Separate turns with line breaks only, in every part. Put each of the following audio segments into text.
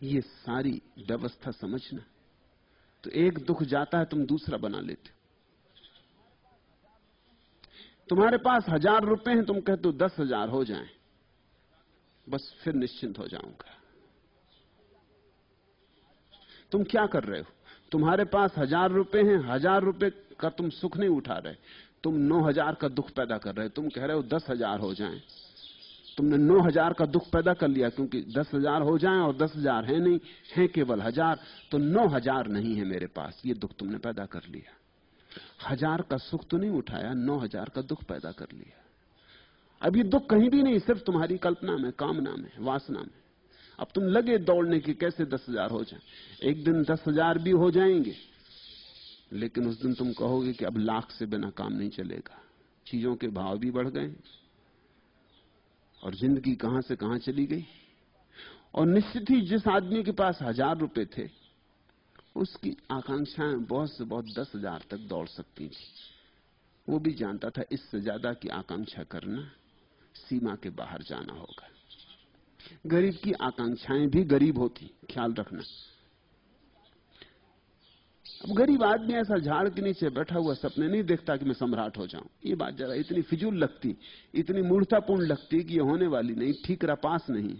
ये सारी व्यवस्था समझना। तो एक दुख जाता है, तुम दूसरा बना लेते तुम्हारे पास हज़ार रुपए हैं, तुम कहते हो दस हज़ार हो जाएँ। बस फिर निश्चिंत हो जाऊँगा। तुम क्या कर रहे हो? तुम्हारे पास हज़ार रुपए हैं, हज़ार रुपए का तुम सुख नहीं उठा रहे। तुम नौ हज़ार का दुख पैदा कर रहे हो। तुम कह रहे हो दस हज़ार हो जाएँ। तुमने नौ हज़ार का दुख पैदा कर लिया, क्योंकि दस हज़ार हो जाए और दस हज़ार है नहीं, है केवल हज़ार तो नौ हज़ार नहीं है मेरे पास, ये दुख तुमने पैदा कर लिया। हज़ार का सुख तो नहीं उठाया, नौ हज़ार का दुख पैदा कर लिया। अब ये दुख कहीं भी नहीं, सिर्फ़ तुम्हारी कल्पना में, कामना में, वासना में। अब तुम लगे दौड़ने की कैसे दस हज़ार हो जाए? एक दिन दस हज़ार भी हो जाएँगे, लेकिन उस दिन तुम कहोगे कि अब लाख से बिना काम नहीं चलेगा। चीज़ों के भाव भी बढ़ गए। और ज़िंदगी कहाँ से कहाँ चली गई? और निश्चित ही जिस आदमी के पास हज़ार रुपए थे, उसकी आकांक्षाएँ बहुत से बहुत दस हज़ार तक दौड़ सकती थी। वो भी जानता था इससे ज़्यादा की आकांक्षा करना सीमा के बाहर जाना होगा। गरीब की आकांक्षाएँ भी गरीब होती, ख्याल रखना। गरीब आदमी ऐसा झाड़ के नीचे बैठा हुआ सपने नहीं देखता कि मैं सम्राट हो जाऊँ। ये बात जरा इतनी फिजूल लगती, इतनी मूर्तापूर्ण लगती कि ये होने वाली नहीं ठीक पास नहीं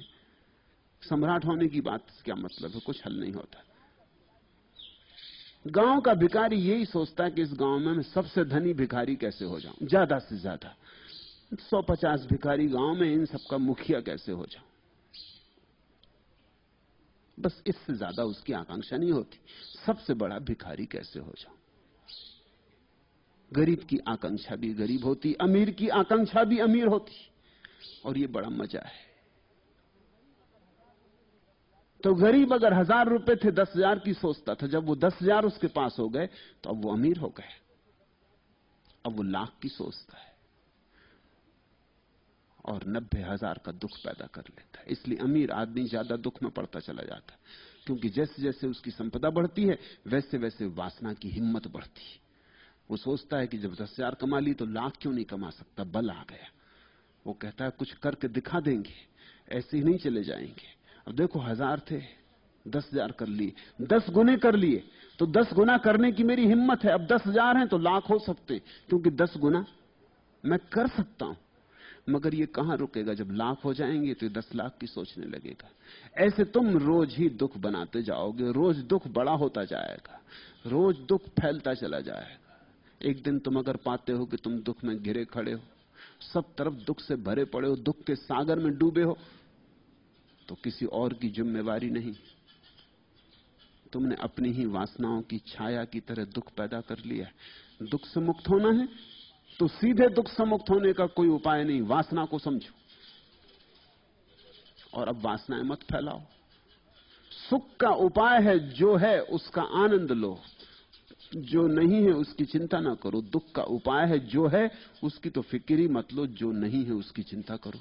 सम्राट होने की बात क्या मतलब है? कुछ हल नहीं होता। गाँव का भिखारी यही सोचता है कि इस गाँव में मैं सबसे धनी भिखारी कैसे हो जाऊँ? ज़्यादा से ज़्यादा। सौ पचास भिखारी गाँव में, इन सबका मुखिया कैसे हो जाऊँ? बस इससे ज़्यादा उसकी आकांक्षा नहीं होती। सबसे बड़ा भिखारी कैसे हो जाऊँ? गरीब की आकांक्षा भी गरीब होती, अमीर की आकांक्षा भी अमीर होती। और ये बड़ा मज़ा है। तो गरीब अगर हज़ार रुपए थे, दस हज़ार की सोचता था, जब वो दस हज़ार उसके पास हो गए तो अब वो अमीर हो गए। अब वो लाख की सोचता है। और नब्बे हज़ार का दुख पैदा कर लेता है। इसलिए अमीर आदमी ज़्यादा दुख में पड़ता चला जाता है। क्योंकि जैसे जैसे उसकी संपदा बढ़ती है, वैसे वैसे वासना की हिम्मत बढ़ती है। वो सोचता है कि जब दस हज़ार कमा ली तो लाख क्यों नहीं कमा सकता? बल आ गया। वो कहता है, कुछ करके दिखा देंगे। ऐसे ही नहीं चले जाएँगे। अब देखो, हज़ार थे, दस हज़ार कर लिए। दस गुने कर लिए। तो दस गुना करने की मेरी हिम्मत है। अब दस हज़ार है तो लाख हो सकते क्योंकि दस गुना मैं कर सकता हूँ। मगर ये कहाँ रुकेगा? जब लाख हो जाएँगे तो दस लाख की सोचने लगेगा। ऐसे तुम रोज ही दुख बनाते जाओगे, रोज दुख बड़ा होता जाएगा, रोज दुख फैलता चला जाएगा। एक दिन तुम अगर पाते हो कि तुम दुख में घिरे खड़े हो, सब तरफ़ दुख से भरे पड़े हो, दुख के सागर में डूबे हो तो किसी और की जिम्मेवारी नहीं। तुमने अपनी ही वासनाओं की छाया की तरह दुख पैदा कर लिया दुख से मुक्त होना है तो सीधे दुख से मुक्त होने का कोई उपाय नहीं। वासना को समझो। और अब वासनाएँ मत फैलाओ। सुख का उपाय है, जो है, उसका आनंद लो। जो नहीं है, उसकी चिंता ना करो। दुख का उपाय है, जो है, उसकी तो फ़िक्र ही मत लो। जो नहीं है, उसकी चिंता करो।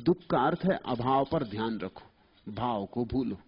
दुख का अर्थ है, अभाव पर ध्यान रखो। भाव को भूलो।